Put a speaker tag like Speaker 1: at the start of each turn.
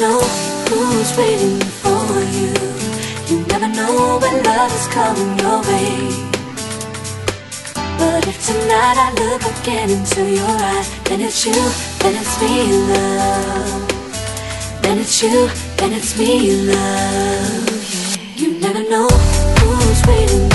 Speaker 1: know who's waiting for you. You never know when love is coming your way. But if tonight I look again into your eyes, then it's you, then it's me, love. Then it's you, then it's me, love. You never know who's waiting